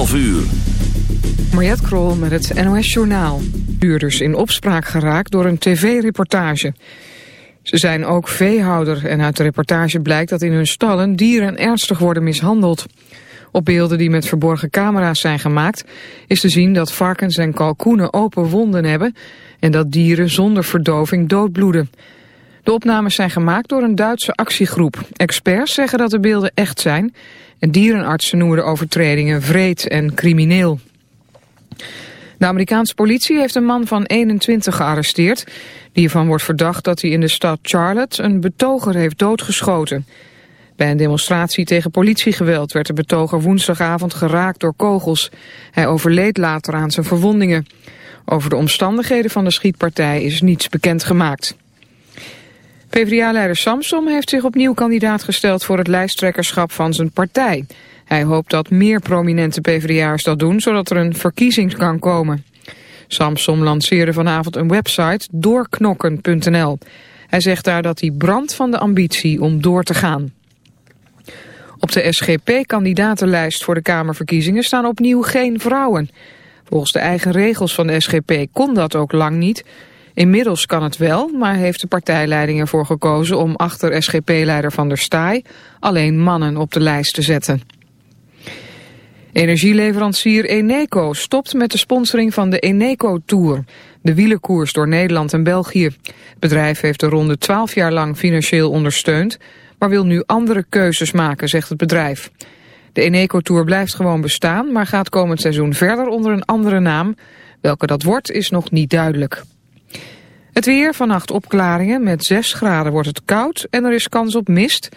12 uur. Mariette Krol met het NOS Journaal. Huurders in opspraak geraakt door een tv-reportage. Ze zijn ook veehouder en uit de reportage blijkt dat in hun stallen dieren ernstig worden mishandeld. Op beelden die met verborgen camera's zijn gemaakt is te zien dat varkens en kalkoenen open wonden hebben en dat dieren zonder verdoving doodbloeden. De opnames zijn gemaakt door een Duitse actiegroep. Experts zeggen dat de beelden echt zijn en dierenartsen noemen de overtredingen vreed en crimineel. De Amerikaanse politie heeft een man van 21 gearresteerd... die ervan wordt verdacht dat hij in de stad Charlotte een betoger heeft doodgeschoten. Bij een demonstratie tegen politiegeweld werd de betoger woensdagavond geraakt door kogels. Hij overleed later aan zijn verwondingen. Over de omstandigheden van de schietpartij is niets bekend gemaakt. PvdA-leider Samsom heeft zich opnieuw kandidaat gesteld voor het lijsttrekkerschap van zijn partij. Hij hoopt dat meer prominente PvdA'ers dat doen, zodat er een verkiezing kan komen. Samsom lanceerde vanavond een website doorknokken.nl. Hij zegt daar dat hij brandt van de ambitie om door te gaan. Op de SGP-kandidatenlijst voor de Kamerverkiezingen staan opnieuw geen vrouwen. Volgens de eigen regels van de SGP kon dat ook lang niet... Inmiddels kan het wel, maar heeft de partijleiding ervoor gekozen om achter SGP-leider Van der Staaij alleen mannen op de lijst te zetten. Energieleverancier Eneco stopt met de sponsoring van de Eneco Tour, de wielerkoers door Nederland en België. Het bedrijf heeft de ronde 12 jaar lang financieel ondersteund, maar wil nu andere keuzes maken, zegt het bedrijf. De Eneco Tour blijft gewoon bestaan, maar gaat komend seizoen verder onder een andere naam. Welke dat wordt is nog niet duidelijk. Het weer, vannacht opklaringen. Met 6 graden wordt het koud en er is kans op mist.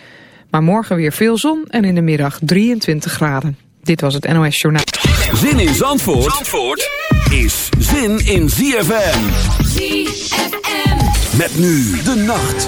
Maar morgen weer veel zon en in de middag 23 graden. Dit was het NOS Journaal. Zin in Zandvoort, Zandvoort is zin in ZFM. ZFM. Met nu de nacht.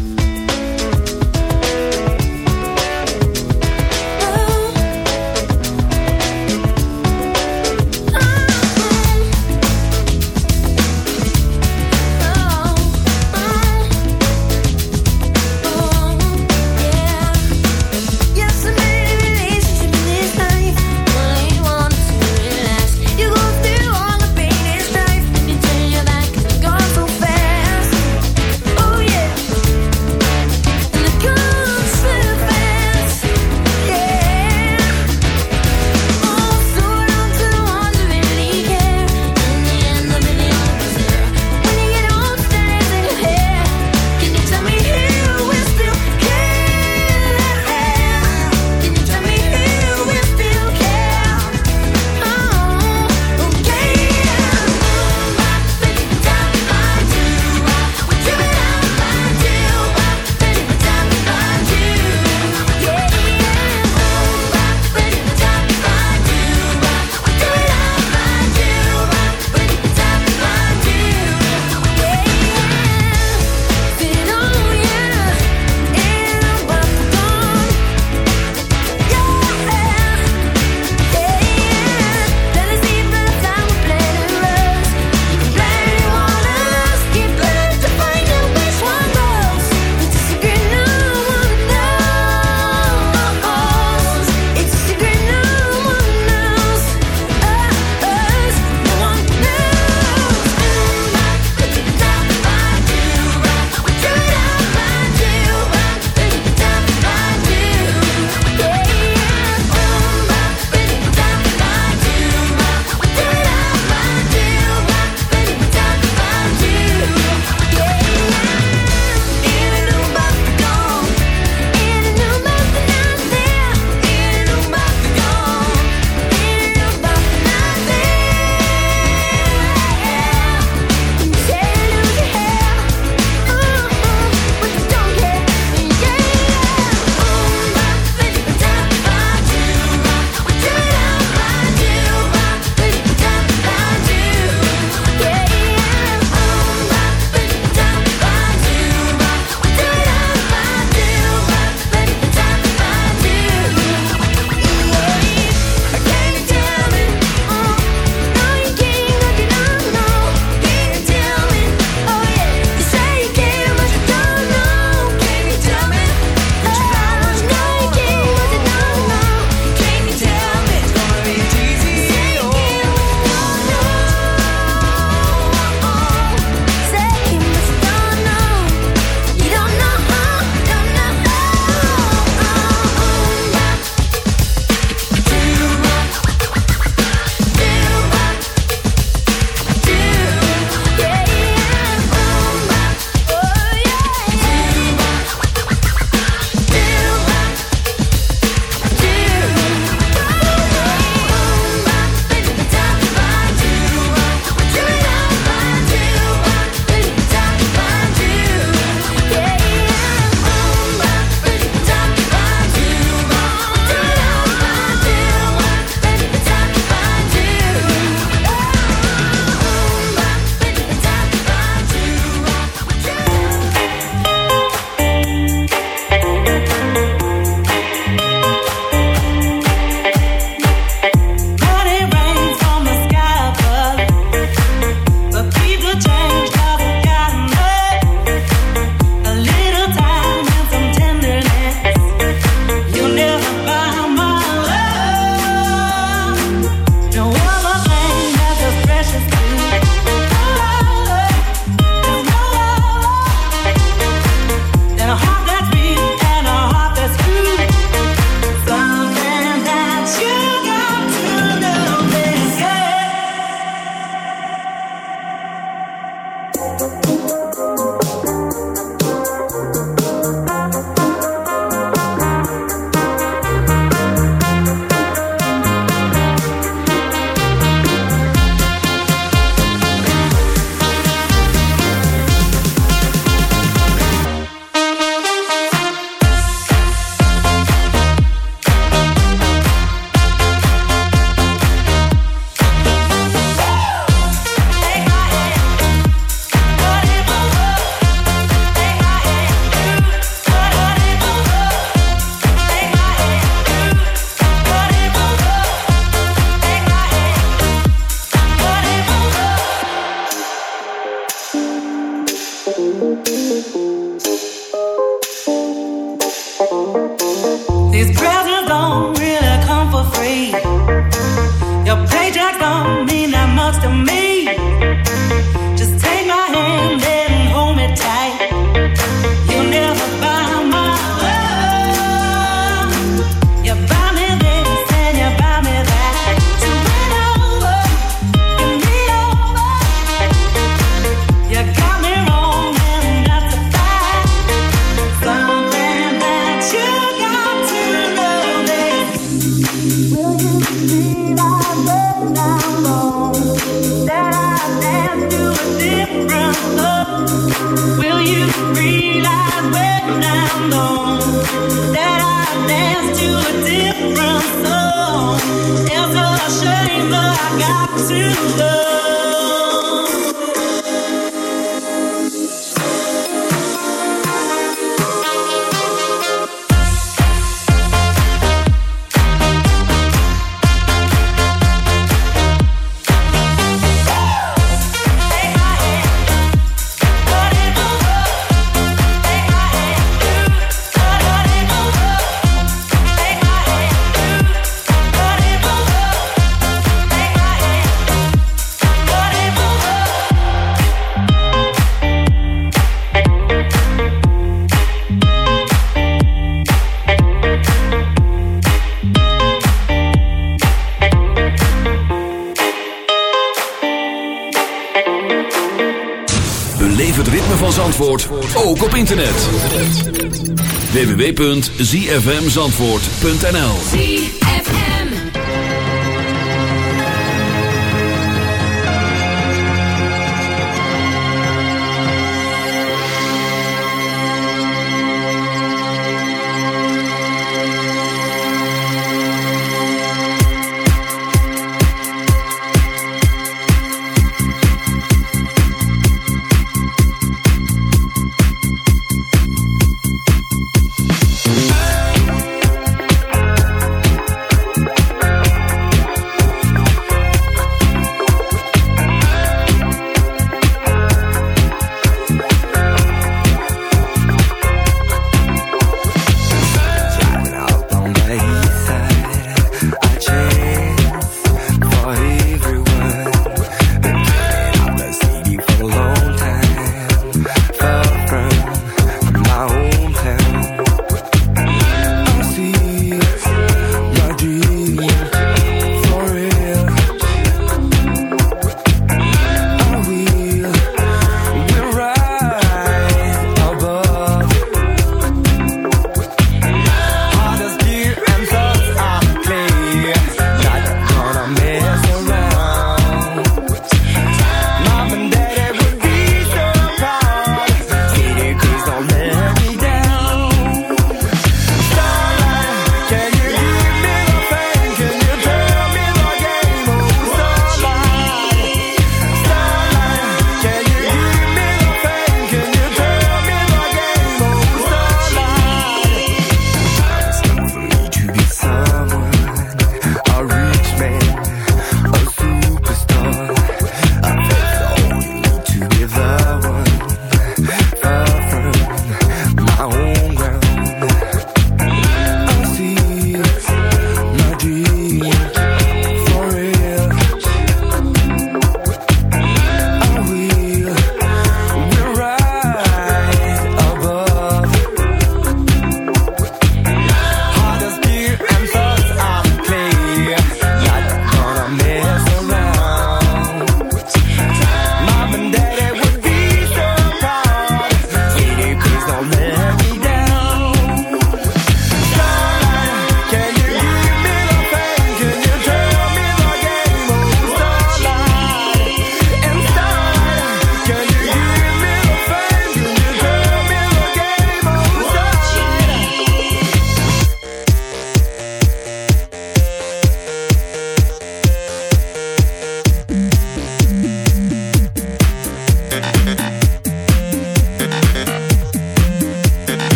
www.zfmzandvoort.nl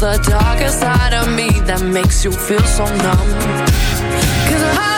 there's a darker side of me that makes you feel so numb. Cause I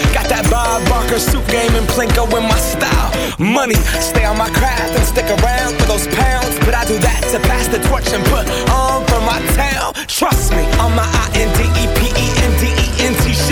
That Bob Barker suit game and Plinko in my style. Money, stay on my craft and stick around for those pounds. But I do that to pass the torch and put on for my town. Trust me, on my shit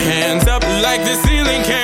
Hands up like the ceiling can't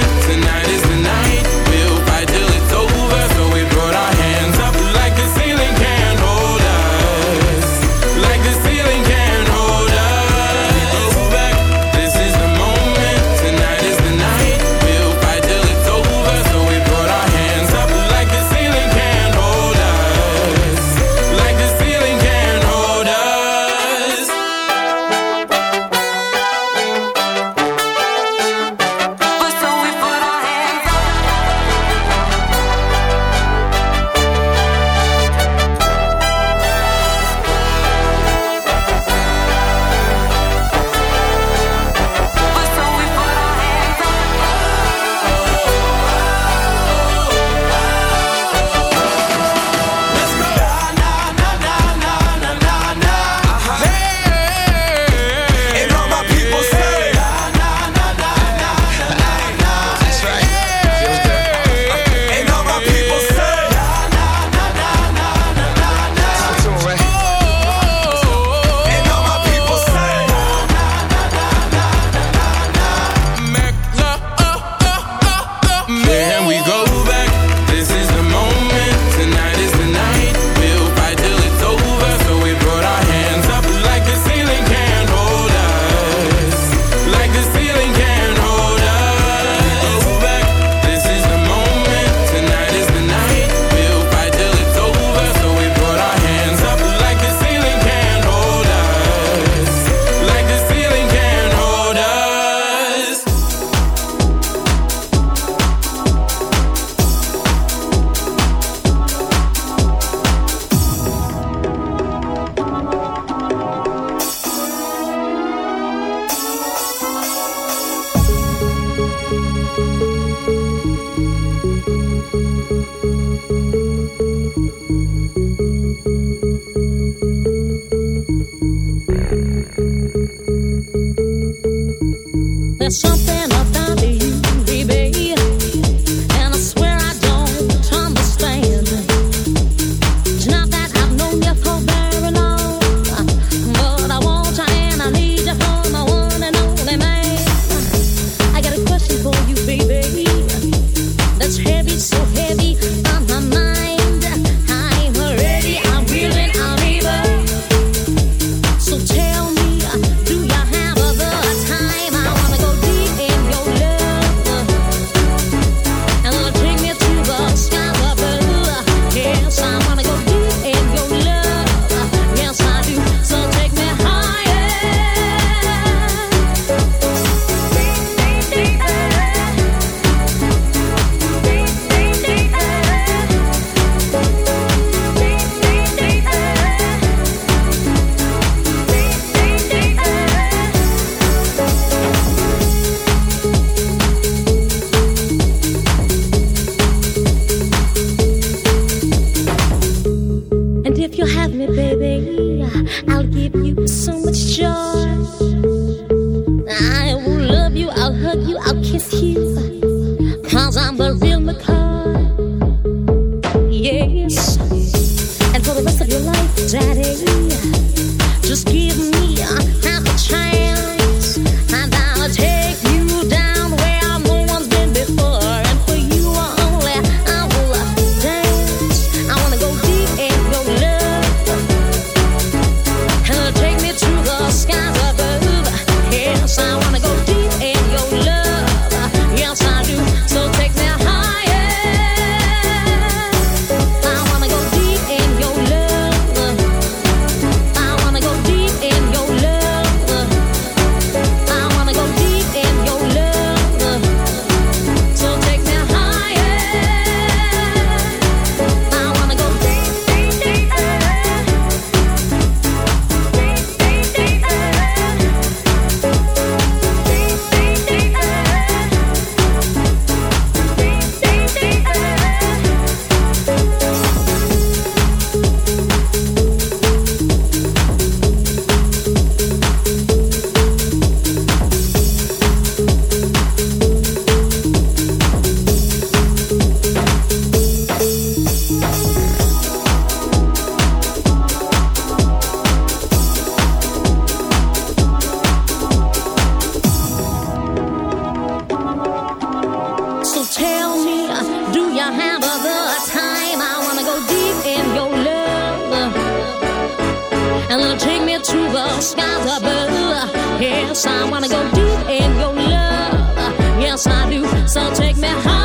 sky's the. Yes, I wanna go deep in your love. Yes, I do. So take me high.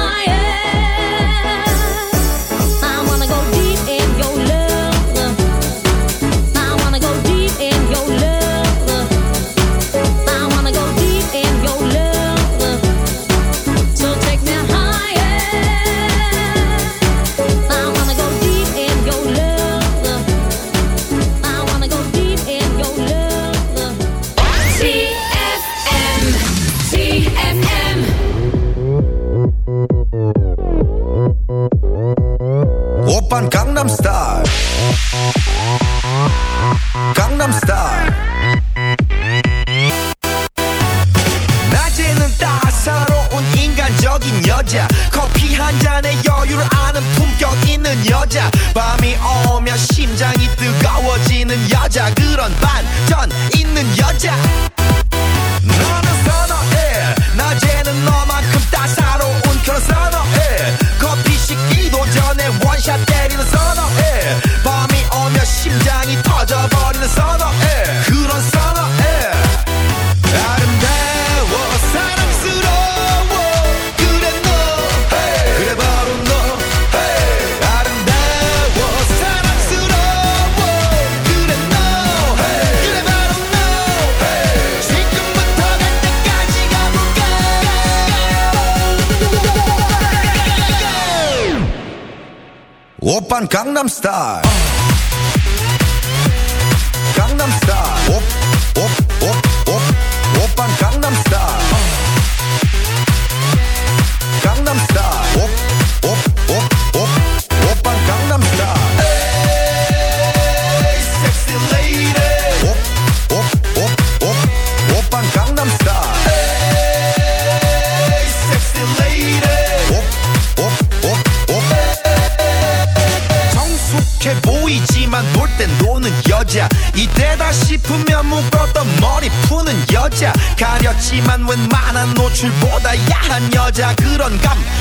맞아 그런 감.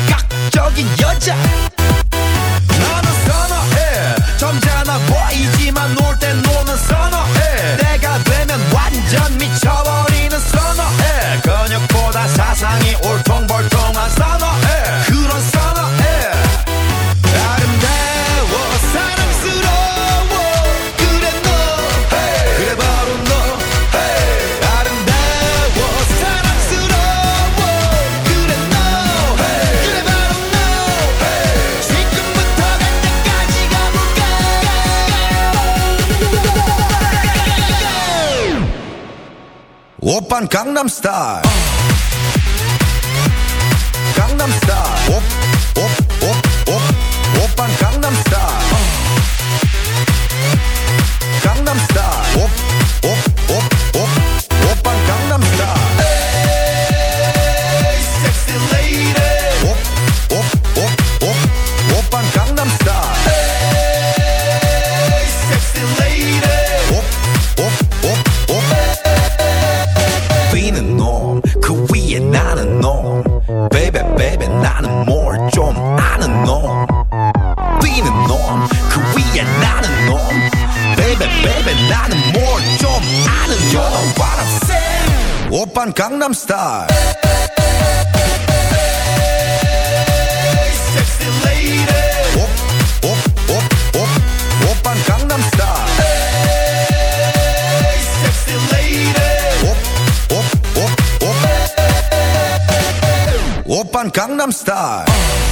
baby 나는 뭘좀 아는 You know what I'm saying. 오빤 강남스타일 Sexy Open Gangnam Style.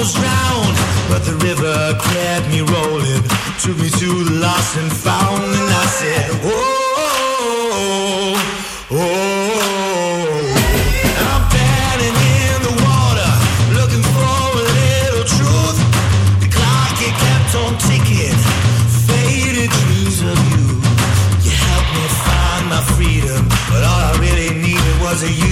almost drowned, but the river kept me rolling. Took me to the lost and found, and I said, Whoa, oh, oh, oh. I'm standing in the water, looking for a little truth. The clock it kept on ticking, faded dreams of you. You helped me find my freedom, but all I really needed was a you.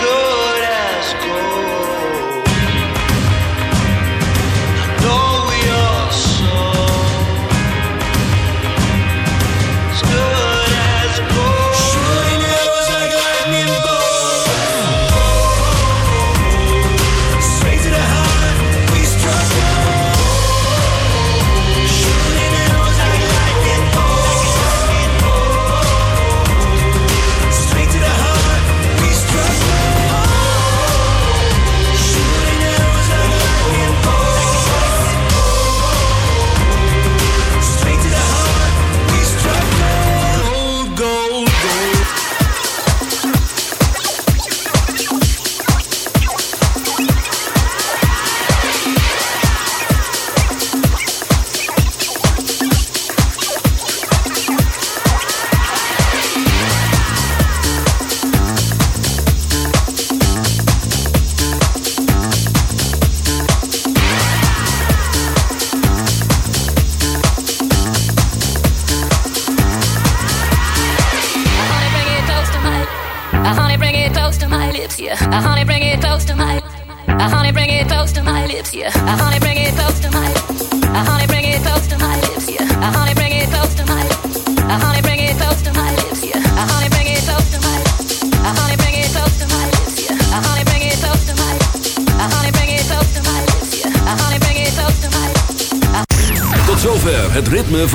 go.